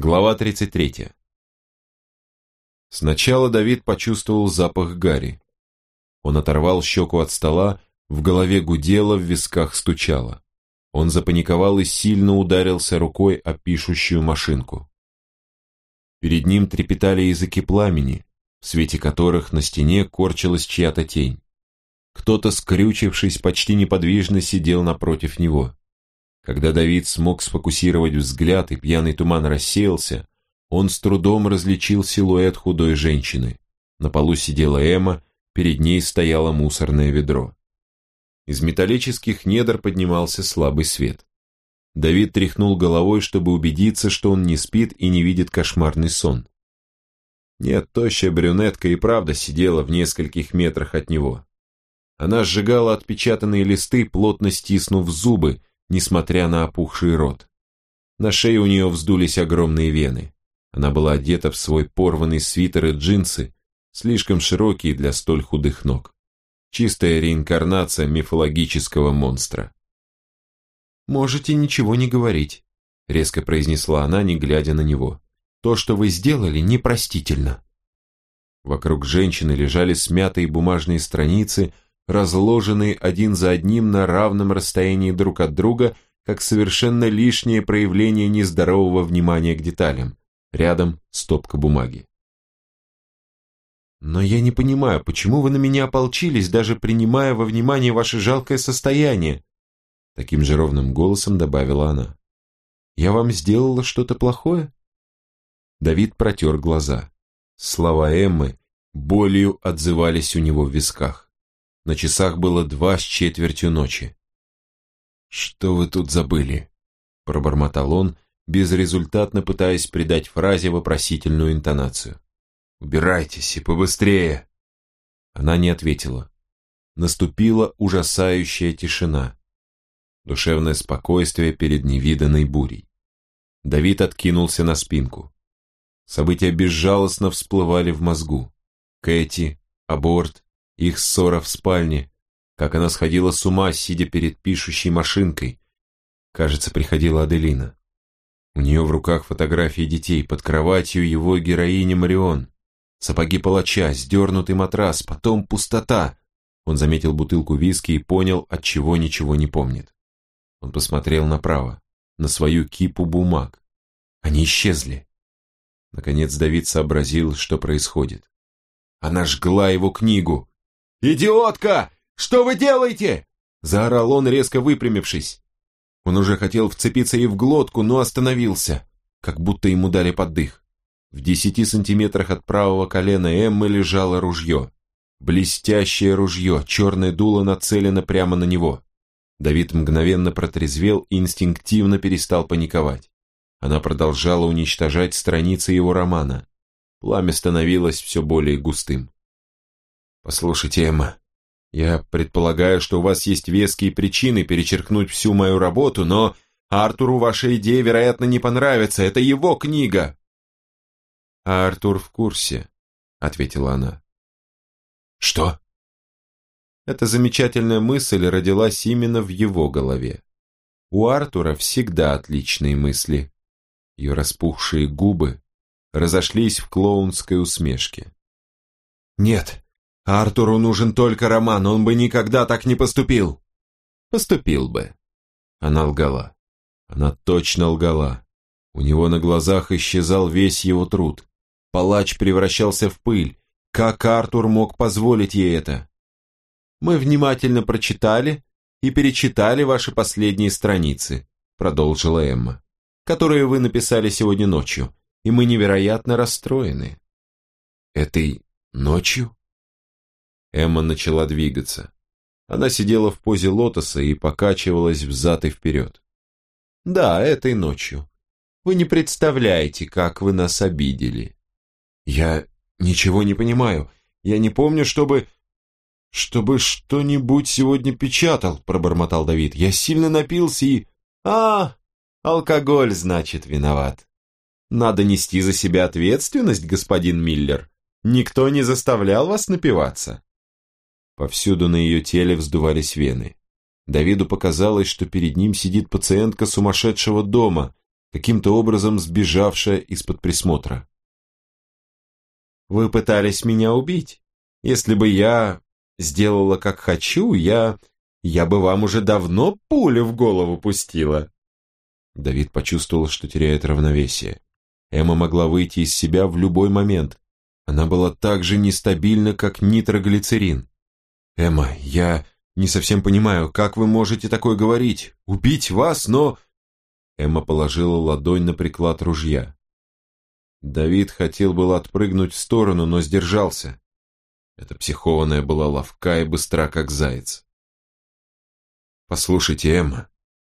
Глава 33. Сначала Давид почувствовал запах гари. Он оторвал щеку от стола, в голове гудело, в висках стучало. Он запаниковал и сильно ударился рукой о пишущую машинку. Перед ним трепетали языки пламени, в свете которых на стене корчилась чья-то тень. Кто-то, скрючившись, почти неподвижно сидел напротив него. Когда Давид смог сфокусировать взгляд и пьяный туман рассеялся, он с трудом различил силуэт худой женщины. На полу сидела Эмма, перед ней стояло мусорное ведро. Из металлических недр поднимался слабый свет. Давид тряхнул головой, чтобы убедиться, что он не спит и не видит кошмарный сон. Нет, тощая брюнетка и правда сидела в нескольких метрах от него. Она сжигала отпечатанные листы, плотно стиснув зубы, несмотря на опухший рот. На шее у нее вздулись огромные вены. Она была одета в свой порванный свитер и джинсы, слишком широкие для столь худых ног. Чистая реинкарнация мифологического монстра. «Можете ничего не говорить», — резко произнесла она, не глядя на него. «То, что вы сделали, непростительно». Вокруг женщины лежали смятые бумажные страницы, разложенные один за одним на равном расстоянии друг от друга, как совершенно лишнее проявление нездорового внимания к деталям. Рядом стопка бумаги. «Но я не понимаю, почему вы на меня ополчились, даже принимая во внимание ваше жалкое состояние?» Таким же ровным голосом добавила она. «Я вам сделала что-то плохое?» Давид протер глаза. Слова Эммы болью отзывались у него в висках. На часах было два с четвертью ночи. «Что вы тут забыли?» – пробормотал он, безрезультатно пытаясь придать фразе вопросительную интонацию. «Убирайтесь и побыстрее!» Она не ответила. Наступила ужасающая тишина. Душевное спокойствие перед невиданной бурей. Давид откинулся на спинку. События безжалостно всплывали в мозгу. Кэти, аборт, их ссора в спальне, как она сходила с ума, сидя перед пишущей машинкой. Кажется, приходила Аделина. У нее в руках фотографии детей, под кроватью его героиня Марион. Сапоги палача, сдернутый матрас, потом пустота. Он заметил бутылку виски и понял, от чего ничего не помнит. Он посмотрел направо, на свою кипу бумаг. Они исчезли. Наконец Давид сообразил, что происходит. Она жгла его книгу. «Идиотка! Что вы делаете?» Заорал он, резко выпрямившись. Он уже хотел вцепиться ей в глотку, но остановился, как будто ему дали поддых. В десяти сантиметрах от правого колена Эммы лежало ружье. Блестящее ружье, черное дуло нацелено прямо на него. Давид мгновенно протрезвел и инстинктивно перестал паниковать. Она продолжала уничтожать страницы его романа. Пламя становилось все более густым. Послушайте, Эмма, я предполагаю, что у вас есть веские причины перечеркнуть всю мою работу, но Артуру ваша идея, вероятно, не понравится. Это его книга. А Артур в курсе, ответила она. Что? Эта замечательная мысль родилась именно в его голове. У Артура всегда отличные мысли. Ее распухшие губы разошлись в клоунской усмешке. «Нет, Артуру нужен только роман, он бы никогда так не поступил. Поступил бы. Она лгала. Она точно лгала. У него на глазах исчезал весь его труд. Палач превращался в пыль. Как Артур мог позволить ей это? Мы внимательно прочитали и перечитали ваши последние страницы, продолжила Эмма, которые вы написали сегодня ночью, и мы невероятно расстроены. Этой ночью? Эмма начала двигаться. Она сидела в позе лотоса и покачивалась взад и вперед. «Да, этой ночью. Вы не представляете, как вы нас обидели». «Я ничего не понимаю. Я не помню, чтобы...» «Чтобы что-нибудь сегодня печатал», — пробормотал Давид. «Я сильно напился и...» «А, алкоголь, значит, виноват. Надо нести за себя ответственность, господин Миллер. Никто не заставлял вас напиваться». Повсюду на ее теле вздувались вены. Давиду показалось, что перед ним сидит пациентка сумасшедшего дома, каким-то образом сбежавшая из-под присмотра. «Вы пытались меня убить. Если бы я сделала как хочу, я... я бы вам уже давно пулю в голову пустила». Давид почувствовал, что теряет равновесие. Эмма могла выйти из себя в любой момент. Она была так же нестабильна, как нитроглицерин. «Эмма, я не совсем понимаю, как вы можете такое говорить? Убить вас, но...» Эмма положила ладонь на приклад ружья. Давид хотел было отпрыгнуть в сторону, но сдержался. Эта психованная была ловка и быстра, как заяц. «Послушайте, Эмма,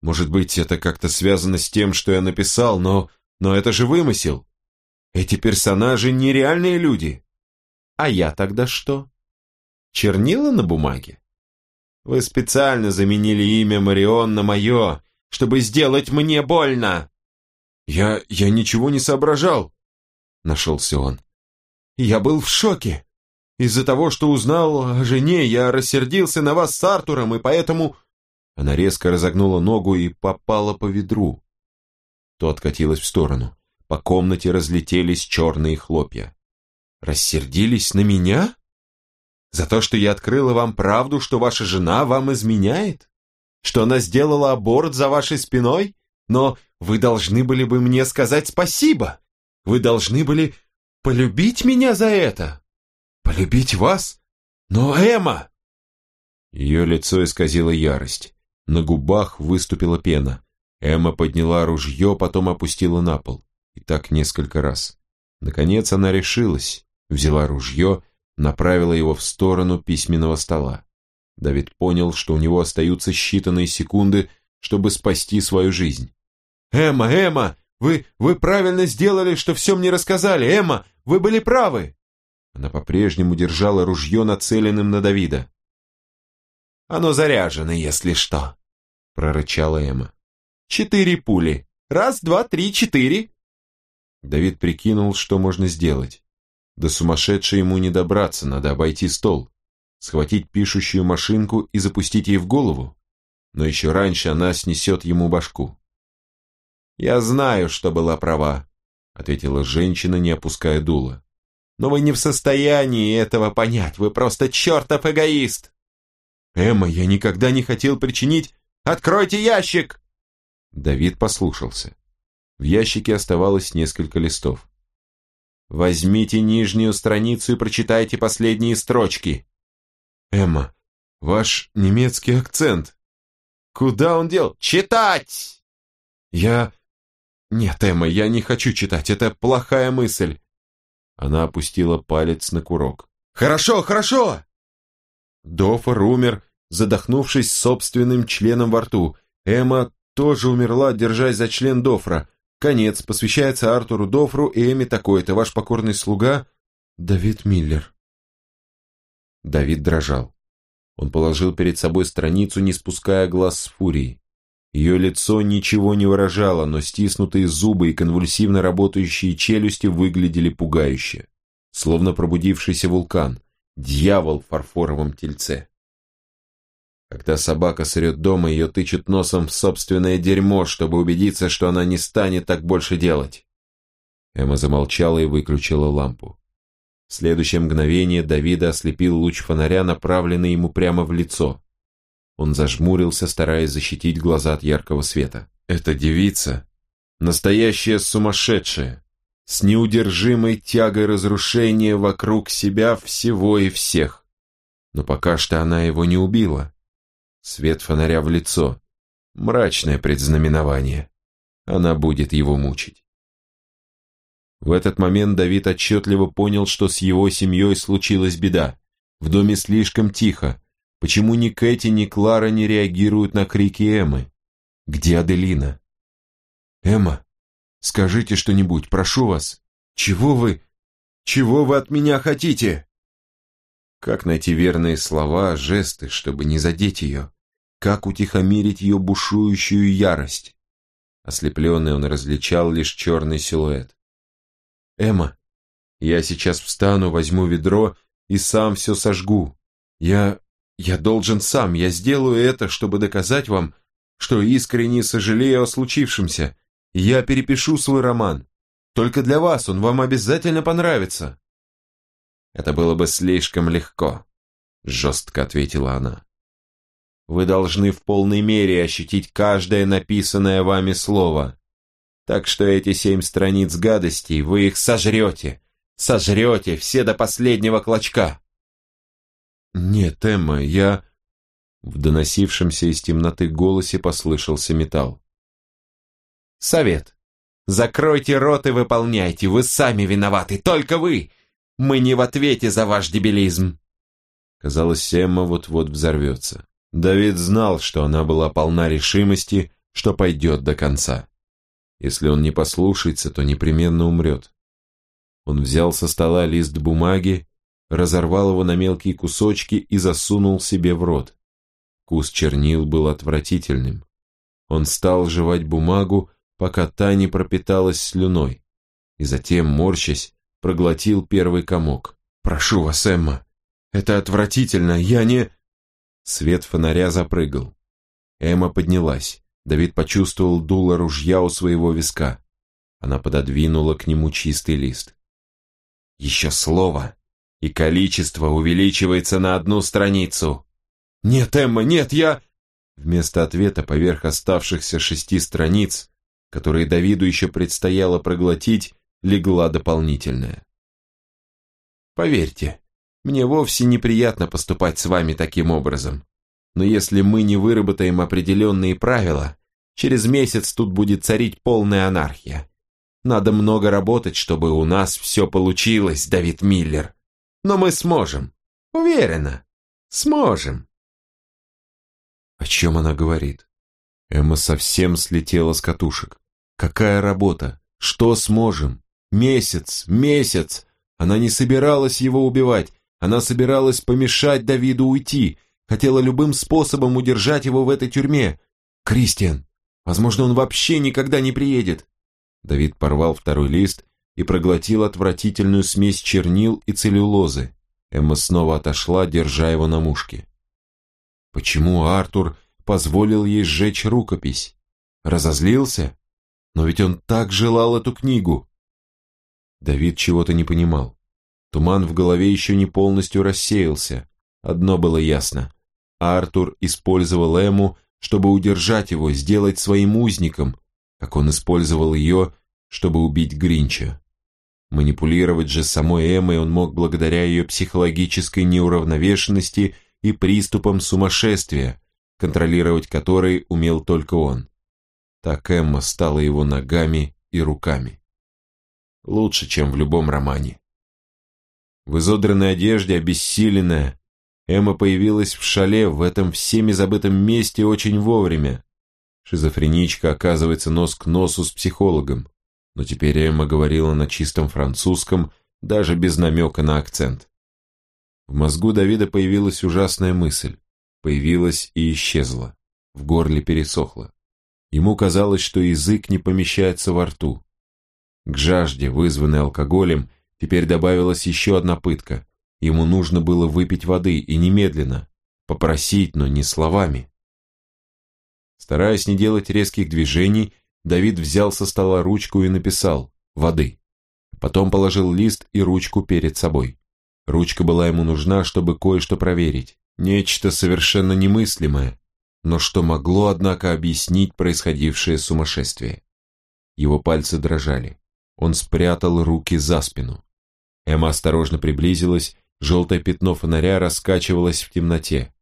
может быть, это как-то связано с тем, что я написал, но... но это же вымысел. Эти персонажи нереальные люди. А я тогда что? Чернила на бумаге? Вы специально заменили имя Марион на мое, чтобы сделать мне больно. Я... я ничего не соображал, нашелся он. Я был в шоке. Из-за того, что узнал о жене, я рассердился на вас с Артуром, и поэтому...» Она резко разогнула ногу и попала по ведру. То откатилась в сторону. По комнате разлетелись черные хлопья. «Рассердились на меня? За то, что я открыла вам правду, что ваша жена вам изменяет? Что она сделала аборт за вашей спиной? Но вы должны были бы мне сказать спасибо. Вы должны были полюбить меня за это. Полюбить вас? Но Эмма!» Ее лицо исказило ярость. На губах выступила пена. Эмма подняла ружье, потом опустила на пол. И так несколько раз. Наконец она решилась, взяла ружье, направила его в сторону письменного стола. Давид понял, что у него остаются считанные секунды, чтобы спасти свою жизнь. «Эмма, Эмма, вы, вы правильно сделали, что все мне рассказали! Эмма, вы были правы!» Она по-прежнему держала ружье нацеленным на Давида. «Оно заряжено, если что», — прорычала Эмма. «Четыре пули. Раз, два, три, четыре». Давид прикинул, что можно сделать. До сумасшедшей ему не добраться, надо обойти стол, схватить пишущую машинку и запустить ей в голову. Но еще раньше она снесет ему башку. «Я знаю, что была права», — ответила женщина, не опуская дула но вы не в состоянии этого понять, вы просто чертов эгоист. Эмма, я никогда не хотел причинить... Откройте ящик! Давид послушался. В ящике оставалось несколько листов. Возьмите нижнюю страницу и прочитайте последние строчки. Эмма, ваш немецкий акцент. Куда он дел? Читать! Я... Нет, Эмма, я не хочу читать, это плохая мысль. Она опустила палец на курок. «Хорошо, хорошо!» Дофор умер, задохнувшись собственным членом во рту. Эмма тоже умерла, держась за член Дофра. Конец посвящается Артуру Дофру и Эми такой-то, ваш покорный слуга Давид Миллер. Давид дрожал. Он положил перед собой страницу, не спуская глаз с фурии. Ее лицо ничего не выражало, но стиснутые зубы и конвульсивно работающие челюсти выглядели пугающе. Словно пробудившийся вулкан, дьявол в фарфоровом тельце. Когда собака сырет дома, ее тычут носом в собственное дерьмо, чтобы убедиться, что она не станет так больше делать. Эмма замолчала и выключила лампу. В следующее мгновение Давида ослепил луч фонаря, направленный ему прямо в лицо. Он зажмурился, стараясь защитить глаза от яркого света. Эта девица — настоящая сумасшедшая, с неудержимой тягой разрушения вокруг себя всего и всех. Но пока что она его не убила. Свет фонаря в лицо — мрачное предзнаменование. Она будет его мучить. В этот момент Давид отчетливо понял, что с его семьей случилась беда. В доме слишком тихо, Почему ни Кэти, ни Клара не реагируют на крики Эммы? Где Аделина? Эмма, скажите что-нибудь, прошу вас. Чего вы... Чего вы от меня хотите? Как найти верные слова, жесты, чтобы не задеть ее? Как утихомирить ее бушующую ярость? Ослепленный он различал лишь черный силуэт. «Эмма, я сейчас встану, возьму ведро и сам все сожгу. Я я должен сам, я сделаю это, чтобы доказать вам, что искренне сожалею о случившемся. Я перепишу свой роман. Только для вас он вам обязательно понравится. Это было бы слишком легко, жестко ответила она. Вы должны в полной мере ощутить каждое написанное вами слово. Так что эти семь страниц гадостей, вы их сожрете. Сожрете все до последнего клочка. Нет, Эмма, я... В доносившемся из темноты голосе послышался металл. Совет. Закройте рот и выполняйте, вы сами виноваты, только вы. Мы не в ответе за ваш дебилизм. Казалось, Эмма вот-вот взорвется. Давид знал, что она была полна решимости, что пойдет до конца. Если он не послушается, то непременно умрет. Он взял со стола лист бумаги, разорвал его на мелкие кусочки и засунул себе в рот. Вкус чернил был отвратительным. Он стал жевать бумагу, пока та не пропиталась слюной, и затем, морщась, проглотил первый комок. «Прошу вас, Эмма, это отвратительно, я не...» Свет фонаря запрыгал. Эмма поднялась. Давид почувствовал дуло ружья у своего виска. Она пододвинула к нему чистый лист. «Еще слово, и количество увеличивается на одну страницу». «Нет, Эмма, нет, я...» Вместо ответа поверх оставшихся шести страниц, которые Давиду еще предстояло проглотить, легла дополнительная. «Поверьте, мне вовсе неприятно поступать с вами таким образом. Но если мы не выработаем определенные правила, через месяц тут будет царить полная анархия. Надо много работать, чтобы у нас все получилось, Давид Миллер. Но мы сможем. Уверена. Сможем. О чем она говорит? Эмма совсем слетела с катушек. Какая работа? Что сможем? Месяц, месяц. Она не собиралась его убивать. Она собиралась помешать Давиду уйти, хотела любым способом удержать его в этой тюрьме. Кристиан, возможно, он вообще никогда не приедет. Давид порвал второй лист и проглотил отвратительную смесь чернил и целлюлозы. Эмма снова отошла, держа его на мушке. Почему Артур позволил ей сжечь рукопись? Разозлился? Но ведь он так желал эту книгу. Давид чего-то не понимал. Туман в голове еще не полностью рассеялся. Одно было ясно. Артур использовал Эму, чтобы удержать его, сделать своим узником, как он использовал ее, чтобы убить Гринча. Манипулировать же самой Эммой он мог благодаря ее психологической неуравновешенности и приступам сумасшествия, контролировать которые умел только он. Так Эмма стала его ногами и руками. Лучше, чем в любом романе. В изодранной одежде, обессиленная, Эмма появилась в шале в этом всеми забытом месте очень вовремя. Шизофреничка оказывается нос к носу с психологом, но теперь Эмма говорила на чистом французском, даже без намека на акцент. В мозгу Давида появилась ужасная мысль. Появилась и исчезла. В горле пересохло. Ему казалось, что язык не помещается во рту. К жажде, вызванной алкоголем, Теперь добавилась еще одна пытка. Ему нужно было выпить воды, и немедленно. Попросить, но не словами. Стараясь не делать резких движений, Давид взял со стола ручку и написал «воды». Потом положил лист и ручку перед собой. Ручка была ему нужна, чтобы кое-что проверить. Нечто совершенно немыслимое, но что могло, однако, объяснить происходившее сумасшествие. Его пальцы дрожали. Он спрятал руки за спину. Эмма осторожно приблизилась, желтое пятно фонаря раскачивалось в темноте.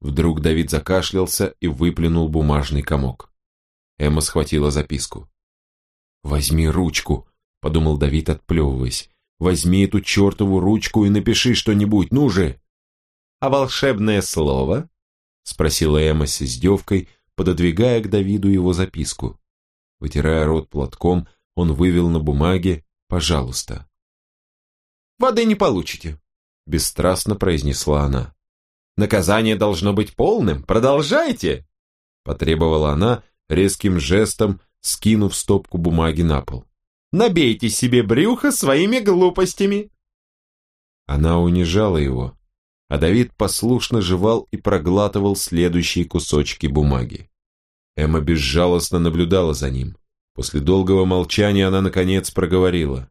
Вдруг Давид закашлялся и выплюнул бумажный комок. Эмма схватила записку. «Возьми ручку», — подумал Давид, отплевываясь. «Возьми эту чертову ручку и напиши что-нибудь, ну же!» «А волшебное слово?» — спросила Эмма с издевкой, пододвигая к Давиду его записку. Вытирая рот платком, он вывел на бумаге «Пожалуйста» воды не получите», – бесстрастно произнесла она. «Наказание должно быть полным, продолжайте!» – потребовала она резким жестом, скинув стопку бумаги на пол. «Набейте себе брюхо своими глупостями!» Она унижала его, а Давид послушно жевал и проглатывал следующие кусочки бумаги. Эмма безжалостно наблюдала за ним. После долгого молчания она, наконец, проговорила.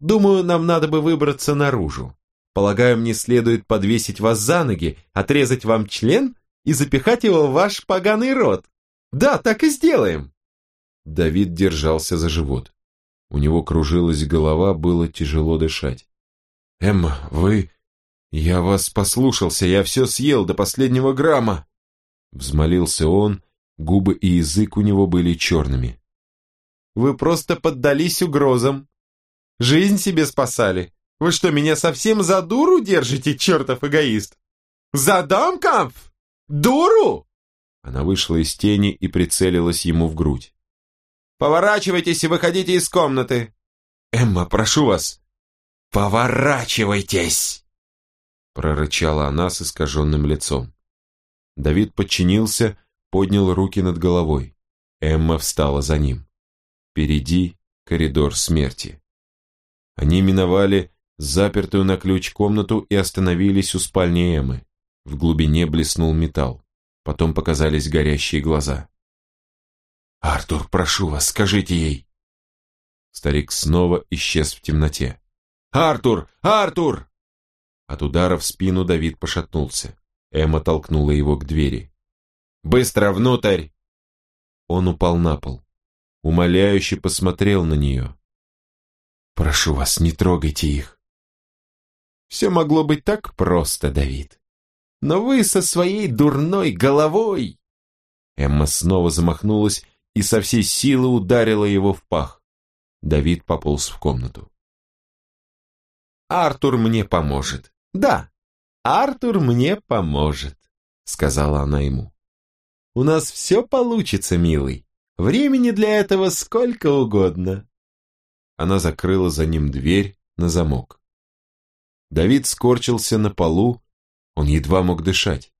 «Думаю, нам надо бы выбраться наружу. Полагаю, мне следует подвесить вас за ноги, отрезать вам член и запихать его в ваш поганый рот. Да, так и сделаем!» Давид держался за живот. У него кружилась голова, было тяжело дышать. «Эмма, вы... Я вас послушался, я все съел до последнего грамма!» Взмолился он, губы и язык у него были черными. «Вы просто поддались угрозам. Жизнь себе спасали. Вы что, меня совсем за дуру держите, чертов эгоист? За домкамф? Дуру?» Она вышла из тени и прицелилась ему в грудь. «Поворачивайтесь и выходите из комнаты!» «Эмма, прошу вас!» «Поворачивайтесь!» прорычала она с искаженным лицом. Давид подчинился, поднял руки над головой. Эмма встала за ним. Впереди коридор смерти. Они миновали запертую на ключ комнату и остановились у спальни Эммы. В глубине блеснул металл. Потом показались горящие глаза. «Артур, прошу вас, скажите ей!» Старик снова исчез в темноте. «Артур! Артур!» От удара в спину Давид пошатнулся. Эмма толкнула его к двери. «Быстро внутрь!» Он упал на пол. Умоляюще посмотрел на нее. «Прошу вас, не трогайте их». «Все могло быть так просто, Давид. Но вы со своей дурной головой...» Эмма снова замахнулась и со всей силы ударила его в пах. Давид пополз в комнату. «Артур мне поможет. Да, Артур мне поможет», — сказала она ему. «У нас все получится, милый. Времени для этого сколько угодно». Она закрыла за ним дверь на замок. Давид скорчился на полу, он едва мог дышать.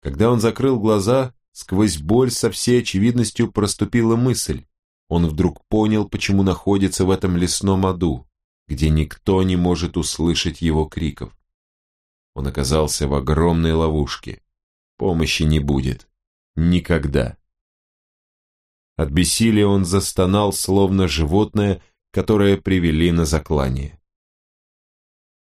Когда он закрыл глаза, Сквозь боль со всей очевидностью проступила мысль. Он вдруг понял, почему находится в этом лесном аду, где никто не может услышать его криков. Он оказался в огромной ловушке. Помощи не будет. Никогда. От бессилия он застонал, словно животное, которое привели на заклание.